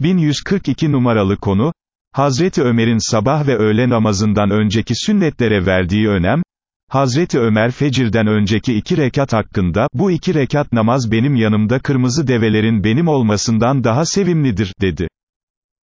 1142 numaralı konu, Hazreti Ömer'in sabah ve öğle namazından önceki sünnetlere verdiği önem, Hazreti Ömer fecirden önceki iki rekat hakkında, bu iki rekat namaz benim yanımda kırmızı develerin benim olmasından daha sevimlidir, dedi.